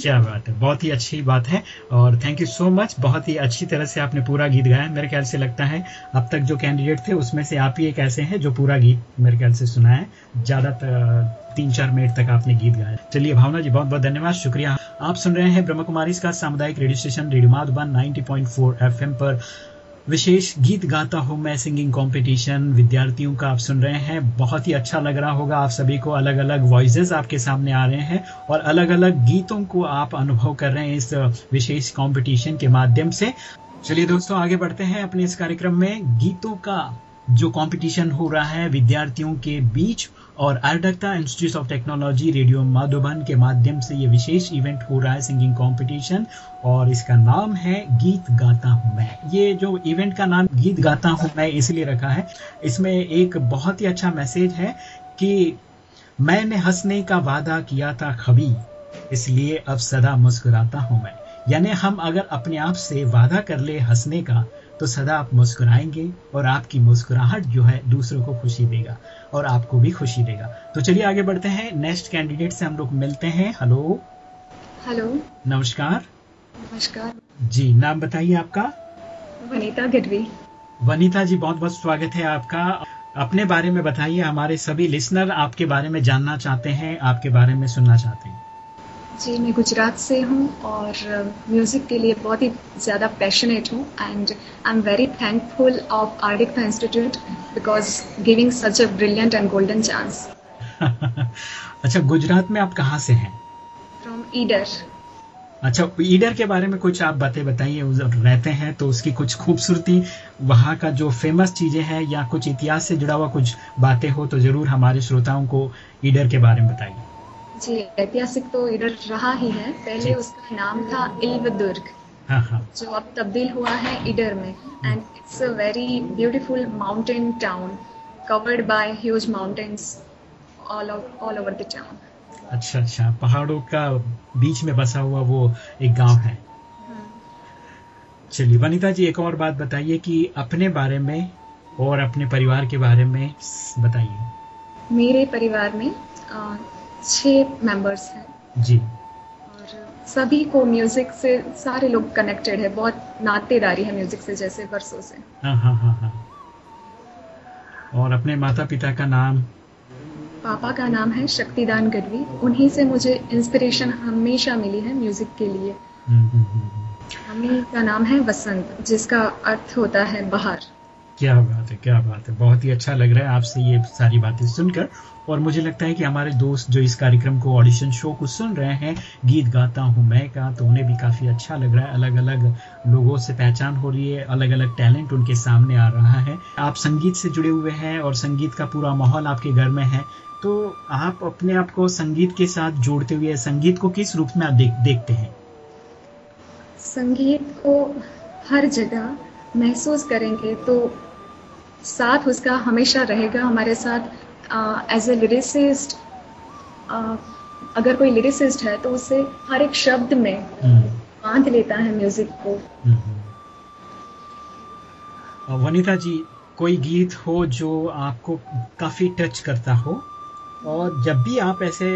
क्या बात है बहुत ही अच्छी बात है और थैंक यू सो मच बहुत ही अच्छी तरह से आपने पूरा गीत गाया। मेरे ख्याल से लगता है अब तक जो कैंडिडेट थे उसमें से आप ही एक ऐसे हैं जो पूरा गीत मेरे ख्याल से सुना है। ज़्यादा तीन चार मिनट तक आपने गीत गाया चलिए भावना जी बहुत बहुत धन्यवाद शुक्रिया। आप सुन रहे हैं ब्रह्म कुमारी का सामुदायिक radio station radio Madhuban 90.4 FM पर। विशेष गीत गाता हूँ मैं सिंगिंग कंपटीशन विद्यार्थियों का आप सुन रहे हैं, बहुत ही अच्छा लग रहा होगा, आप सभी को अलग अलग वॉइसेस आपके सामने आ रहे हैं और अलग अलग गीतों को आप अनुभव कर रहे हैं इस विशेष कंपटीशन के माध्यम से। चलिए दोस्तों, आगे बढ़ते हैं अपने इस कार्यक्रम में। गीतों का जो कंपटीशन हो रहा है, विद्यार्थियों के बीच और Ardekta institute of technology radio Madhuban के माध्यम से ये विशेष इवेंट हो रहा है सिंगिंग कंपटीशन और इसका नाम है गीत गाता हूँ मैं। ये जो इवेंट का नाम गीत गाता हूँ मैं, इसलिए रखा है। इसमें एक बहुत ही अच्छा मैसेज है कि मैंने हंसने का वादा किया था कभी, इसलिए अब सदा मुस्कुराता हूँ मैं। यानी हम अगर अपने आप से वादा कर ले हंसने का तो सदा आप मुस्कुराएँगे और आपकी मुस्कुराहट जो है दूसरों को खुशी देगा और आपको भी खुशी देगा। तो चलिए आगे बढ़ते हैं। नेक्स्ट कैंडिडेट से हम लोग मिलते हैं। हेलो हेलो नमस्कार। नमस्कार। जी नाम बताइए आपका। वनीता गढ़वी वनीता जी बहुत बहुत स्वागत है आपका। अपने बारे में बताइए। हमारे सभी लिसनर आपके बारे में जानना चाहते हैं आपके बारे में सुनना चाहते हैं। जी मैं गुजरात से हूँ और म्यूज़िक के लिए बहुत ही ज़्यादा पैशनेट हूँ and I am very thankful of Ardekta institute because giving such a brilliant and golden chance अच्छा गुजरात में आप कहाँ से हैं? फ्रॉम ईडर अच्छा ईडर के बारे में कुछ आप बातें बताइए रहते हैं तो उसकी कुछ खूबसूरती वहाँ का जो फ़ेमस चीज़ें हैं या कुछ इतिहास से जुड़ा हुआ कुछ बातें हो तो ज़रूर हमारे श्रोताओं को ईडर के बारे में बताइए। जी ऐतिहासिक तो ईडर रहा ही है। पहले उसका नाम था इल्व दुर्ग जो अब तब्दील हुआ है ईडर में। And it's a very beautiful mountain town covered by huge mountains all all over the town अच्छा अच्छा। पहाड़ों का बीच में बसा हुआ वो एक गाँव है। चलिए वनिता जी एक और बात बताइए कि अपने बारे में और अपने परिवार के बारे में बताइए। मेरे परिवार में छः मेंबर्स हैं। जी। और सभी को म्यूज़िक से सारे लोग कनेक्टेड है। बहुत नातेदारी है म्यूज़िक से जैसे वर्षों से। हाँ हाँ हाँ हाँ। और अपने माता पिता का नाम? पापा का नाम है शक्तिदान गढ़वी। उन्हीं से मुझे इंस्पिरेशन हमेशा मिली है म्यूज़िक के लिए। हम्म, हम्म, हम्म, हम्म। मम्मी का नाम है वसंत जिसका अर्थ होता है बाहर। क्या बात है क्या बात है। बहुत ही अच्छा लग रहा है आपसे ये सारी बातें सुनकर। और मुझे लगता है कि हमारे दोस्त जो इस कार्यक्रम को ऑडिशन शो को सुन रहे हैं गीत गाता हूँ मैं का तो उन्हें भी काफ़ी अच्छा लग रहा है। अलग अलग लोगों से पहचान हो रही है अलग अलग टैलेंट उनके सामने आ रहा है। आप संगीत से जुड़े हुए हैं और संगीत का पूरा माहौल आपके घर में है तो आप अपने आप को संगीत के साथ जोड़ते हुए संगीत को किस रूप में आप देख, देखते हैं? संगीत को हर जगह महसूस करेंगे तो साथ उसका हमेशा रहेगा हमारे साथ। एज ए लिरिसिस्ट अगर कोई लिरिसिस्ट है तो उसे हर एक शब्द में हम्म, बाँध लेता है म्यूज़िक को। हम्म। वनिता जी कोई गीत हो जो आपको काफ़ी टच करता हो? और जब भी आप ऐसे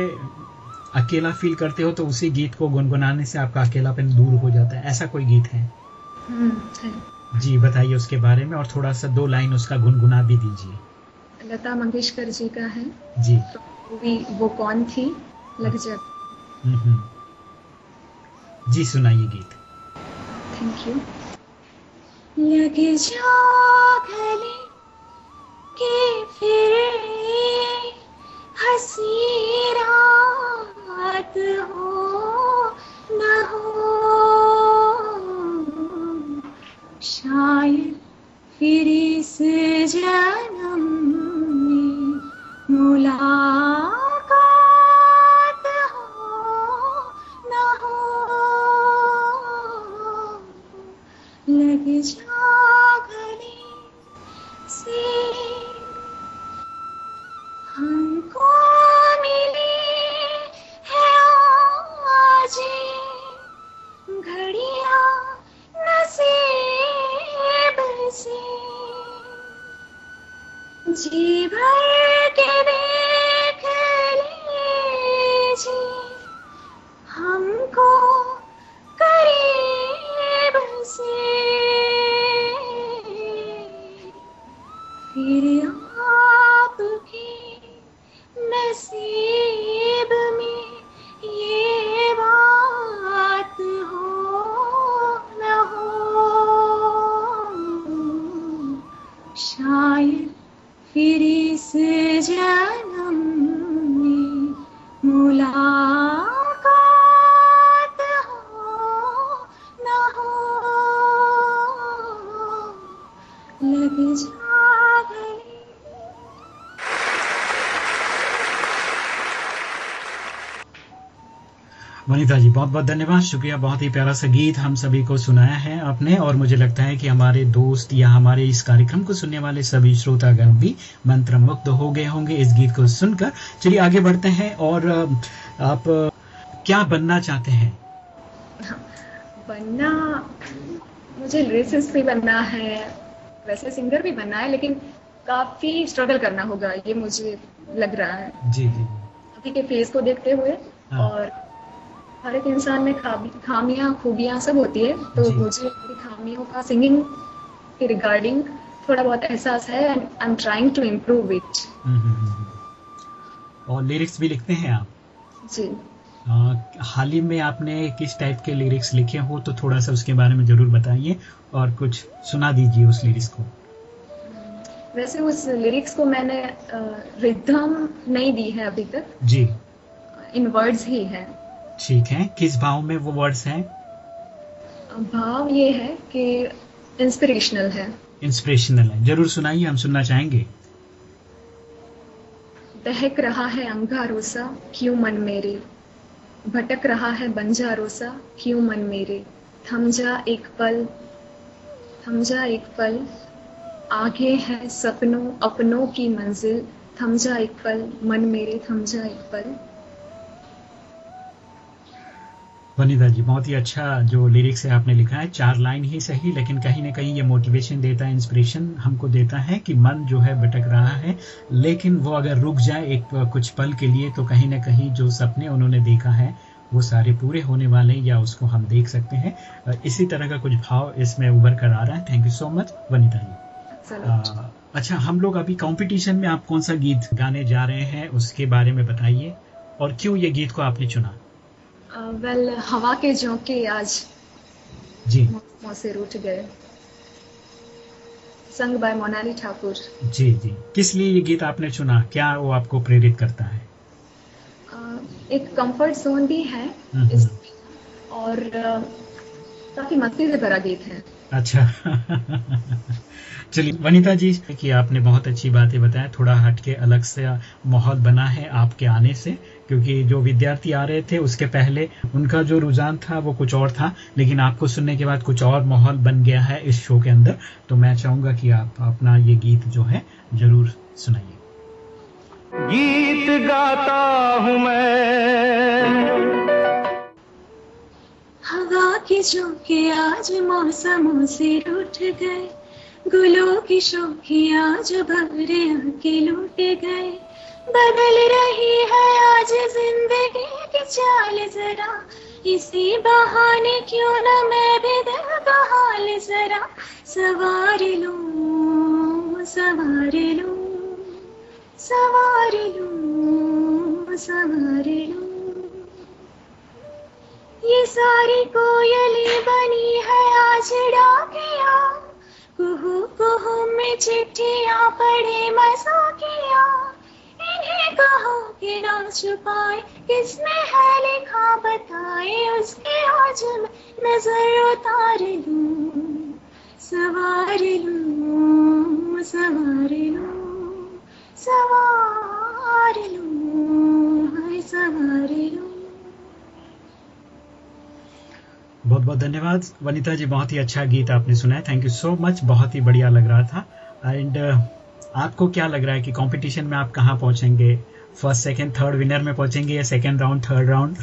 अकेला फील करते हो तो उसी गीत को गुनगुनाने से आपका अकेलापन दूर हो जाता है। ऐसा कोई गीत है? हम्म, है। जी बताइए उसके बारे में और थोड़ा सा दो लाइन उसका गुनगुना भी दीजिए। लता मंगेशकर जी का है। जी। तो मूवी वो कौन थी? लग जा हम्म, हम्म। जी सुनाइए गीत। थैंक यू लग जा गले के फिर हसी रात हो न हो। शायद फिर इस जन्म में मुलाकात हो न हो। लग जा गले से हमको मिली है आज घड़िया नसीब से जी भर के देख लीजिए हमको करीब से फिर वनिता जी बहुत बहुत धन्यवाद। शुक्रिया बहुत ही प्यारा सा गीत हम सभी को सुनाया है आपने और मुझे लगता है कि हमारे दोस्त या हमारे इस कार्यक्रम को सुनने वाले सभी श्रोतागण भी मंत्रमुग्ध हो गए होंगे इस गीत को सुनकर। चलिए आगे बढ़ते हैं और आप क्या बनना चाहते हैं? बनना मुझे लिरिसिस्ट भी बनना है वैसे सिंगर भी बनना है लेकिन काफ़ी स्ट्रगल करना होगा ये मुझे लग रहा है। जी जी। अभी के फ़ेज़ को देखते हुए हाँ। और हर एक इंसान में खामी- खामियाँ खूबियाँ सब होती है। तो मुझे मेरी खामियों का सिंगिंग के रिगार्डिंग थोड़ा बहुत एहसास है and I am trying to improve it. और लिरिक्स भी लिखते हैं आप? जी। हाल ही में आपने किस टाइप के लिरिक्स लिखे हो तो थोड़ा सा उसके बारे में ज़रूर बताइए और कुछ सुना दीजिए उस लिरिक्स को। वैसे उस लिरिक्स को मैंने रिदम नहीं दी है अभी तक। जी। इन वर्ड्स ही है। ठीक है? किस भाव में वो वर्ड्स हैं? भाव ये है कि इंस्पिरेशनल है। इंस्पिरेशनल है। ज़रूर सुनाइए हम सुनना चाहेंगे। दहक रहा है अंगारोसा क्यों मन मेरे? भटक रहा है बंजारोसा क्यों मन मेरे? थम जा एक पल थम जा एक पल। आगे है सपनों अपनों की मंजिल। थम जा एक पल मन मेरे थम जा एक पल। वनिता जी। बहुत ही अच्छा जो लिरिक्स है आपने लिखा है। चार लाइन ही सही लेकिन कहीं ना कहीं ये मोटिवेशन देता है इंस्पिरेशन हमको देता है कि मन जो है भटक रहा है। लेकिन वो अगर रुक जाए एक कुछ पल के लिए तो कहीं ना कहीं जो सपने उन्होंने देखा है वो सारे पूरे होने वाले हैं या उसको हम देख सकते हैं। इसी तरह का कुछ भाव इसमें उभर कर आ रहा है। Thank you so much Vanita ji. अच्छा हम लोग अभी कंपटीशन में आप कौन सा गीत गाने जा रहे हैं उसके बारे में बताइए। और क्यों ये गीत को आपने चुना? वेल हवा के झोंके आज जी। मौसम से रूठ गए। Sung by Monali Thakur. जी जी। किस लिए ये गीत आपने चुना? क्या वो आपको प्रेरित करता है? एक कंफर्ट जोन भी है हम्म, इस और काफ़ी मस्ती से भरा गीत है। अच्छा। चलिए वनिता जी कि आपने बहुत अच्छी बातें बताया थोड़ा हटके अलग से माहौल बना है आपके आने से। क्योंकि जो विद्यार्थी आ रहे थे उसके पहले उनका जो रुझान था वो कुछ और था। लेकिन आपको सुनने के बाद कुछ और माहौल बन गया है इस शो के अंदर। तो मैं चाहूँगा कि आप अपना ये गीत जो है ज़रूर सुनाइए। गीत गाता हूँ मैं। हवा के झोंके आज मौसमों से रूठ गए। गुलों की शोखे आज भवरे आके लूट गए। बदल रही है आज ज़िंदगी की चाल जरा। इसी बहाने क्यों न मैं भी दिल बहाल जरा। सवार लूँ सवार लूँ सवार लूँ सवार लूँ। ये सारी कोयली बनी है आज डाकिया। कुहू कुहू में चिट्ठियाँ पढ़े मजाकिया कहो कि ना छुपाए है लिखा बताए उसके आज मैं नज़र उतार सवार लूँ सवार लूँ सवार लूँ हाय सवार लूँ बहुत बहुत धन्यवाद। वनिता जी, बहुत ही अच्छा गीत आपने सुनाया। थैंक यू सो मच बहुत ही बढ़िया लग रहा था। एंड आपको क्या लग रहा है कि कंपटीशन में आप कहाँ पहुँचेंगे? फ़र्स्ट सेकंड थर्ड विनर में पहुँचेंगे या सेकंड राउंड थर्ड राउंड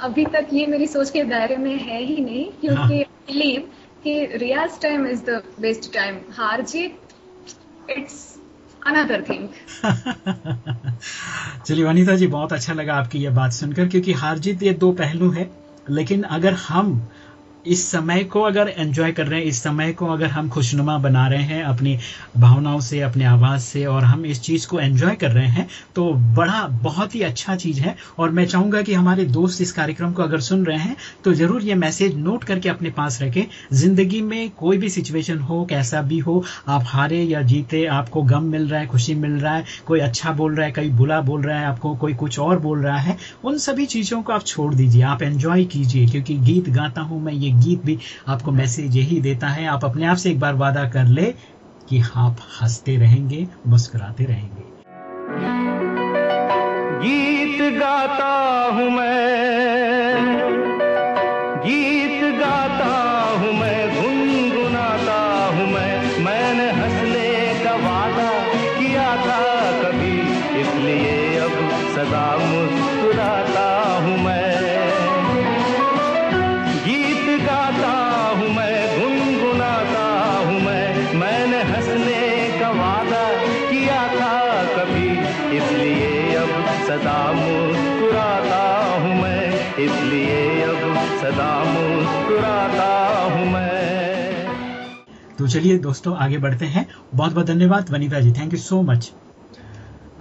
अभी तक ये मेरी सोच के दायरे में है ही नहीं क्योंकि बिलीव कि रियाज time is the best time हार जीत इट्स अनदर थिंग चलिए वनीता जी बहुत अच्छा लगा आपकी ये बात सुनकर क्योंकि हार जीत ये दो पहलू है। लेकिन अगर हम इस समय को अगर एंजॉय कर रहे हैं, इस समय को अगर हम खुशनुमा बना रहे हैं, अपनी भावनाओं से, अपने आवाज़ से, और हम इस चीज़ को एंजॉय कर रहे हैं तो बड़ा, बहुत ही अच्छा चीज़ है। और मैं चाहूँगा कि हमारे दोस्त इस कार्यक्रम को अगर सुन रहे हैं तो ज़रूर ये मैसेज नोट करके अपने पास रखें। ज़िंदगी में कोई भी सिचुएशन हो, कैसा भी हो, आप हारे या जीते, आपको गम मिल रहा है, खुशी मिल रहा है, कोई अच्छा बोल रहा है, कोई बुरा बोल रहा है, आपको कोई कुछ और बोल रहा है, उन सभी चीज़ों को आप छोड़ दीजिए, आप एंजॉय कीजिए, क्योंकि गीत गाता हूँ मैं, ये गीत भी आपको मैसेज यही देता है, आप अपने आप से एक बार वादा कर ले कि आप हँसते रहेंगे, मुस्कुराते रहेंगे। गीत गाता हूँ मैं। चलिए दोस्तों आगे बढ़ते हैं। बहुत बहुत धन्यवाद Vanita ji. Thank you so much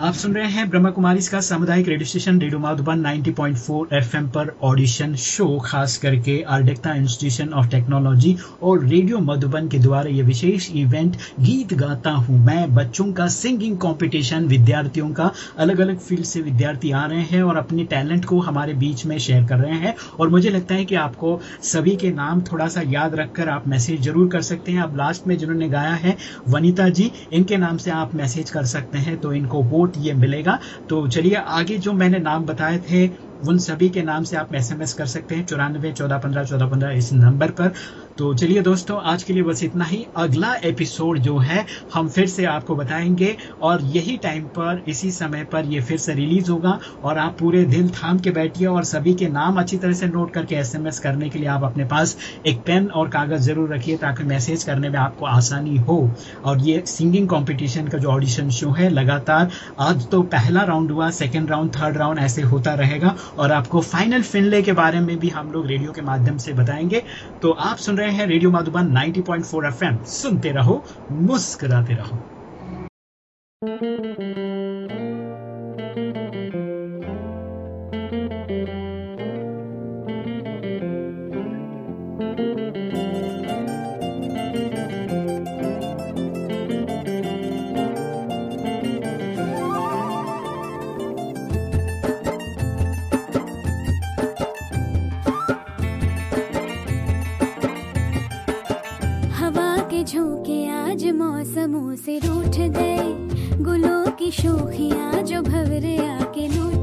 आप सुन रहे हैं ब्रह्मा कुमारी का सामुदायिक radio station radio Madhuban 90.4 FM पर ऑडिशन शो खास करके आर्डेक्टा इंस्टीट्यूशन ऑफ़ टेक्नोलॉजी और रेडियो मधुबन के द्वारा ये विशेष इवेंट गीत गाता हूँ। मैं, बच्चों का सिंगिंग कंपटीशन विद्यार्थियों का अलग अलग फ़ील्ड से विद्यार्थी आ रहे हैं और अपने टैलेंट को हमारे बीच में शेयर कर रहे हैं और मुझे लगता है कि आपको सभी के नाम थोड़ा सा याद रखकर आप मैसेज ज़रूर कर सकते हैं। अब लास्ट में जिन्होंने गाया है, वनिता जी, इनके नाम से आप मैसेज कर सकते हैं तो इनको वोट ये मिलेगा। तो चलिए आगे जो मैंने नाम बताए थे, उन सभी के नाम से आप एसएमएस कर सकते हैं, चौरानवे, चौदह, पंद्रह चौदह, पंद्रह इस नंबर पर। तो चलिए दोस्तों, आज के लिए बस इतना ही। अगला एपिसोड जो है, हम फिर से आपको बताएँगे और यही टाइम पर, इसी समय पर ये फिर से रिलीज़ होगा और आप पूरे दिल थाम के बैठिए और सभी के नाम अच्छी तरह से नोट करके एसएमएस करने के लिए आप अपने पास एक पेन और कागज़ ज़रूर रखिए ताकि मैसेज करने में आपको आसानी हो। और ये सिंगिंग कॉम्पिटिशन का जो ऑडिशन शो है, लगातार, आज तो पहला राउंड हुआ सेकेंड राउंड थर्ड राउंड ऐसे होता रहेगा। और आपको फाइनल फिनले के बारे में भी हम लोग रेडियो के माध्यम से बताएँगे। तो आप सुन रहे हैं रेडियो माधुबन 90.4 एफएम। सुनते रहो मुस्कुराते रहो। झोंके आज मौसमों से रूठ गए। गुलों की शोखियाँ जो भवरे आके लूट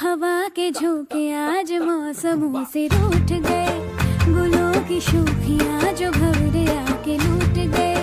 हवा के झोंके आज मौसमों से रूठ गए। गुलों की शूखियाँ जो घबरे आके लूट गए।